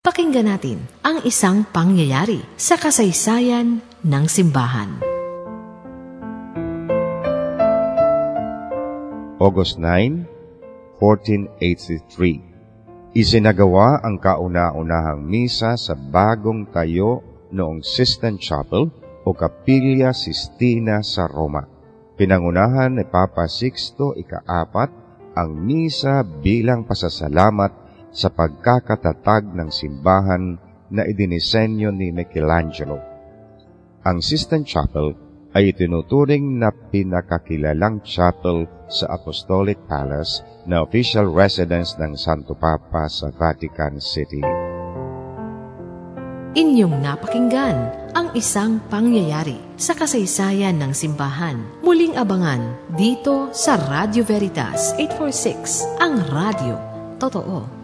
Pakinggan natin ang isang pangyayari sa kasaysayan ng simbahan. August 9, 1483 Isinagawa ang kauna-unahang misa sa bagong tayo noong Sistine Chapel o Capilla Sistina sa Roma. Pinangunahan ni Papa Sixto ikaapat ang misa bilang pasasalamat sa pagkakatatag ng simbahan na idinisenyo ni Michelangelo. Ang Sistine Chapel ay itinuturing na pinakakilalang chapel sa Apostolic Palace na official residence ng Santo Papa sa Vatican City. Inyong napakinggan ang isang pangyayari sa kasaysayan ng simbahan. Muling abangan dito sa Radio Veritas 846, ang radio. Totoo.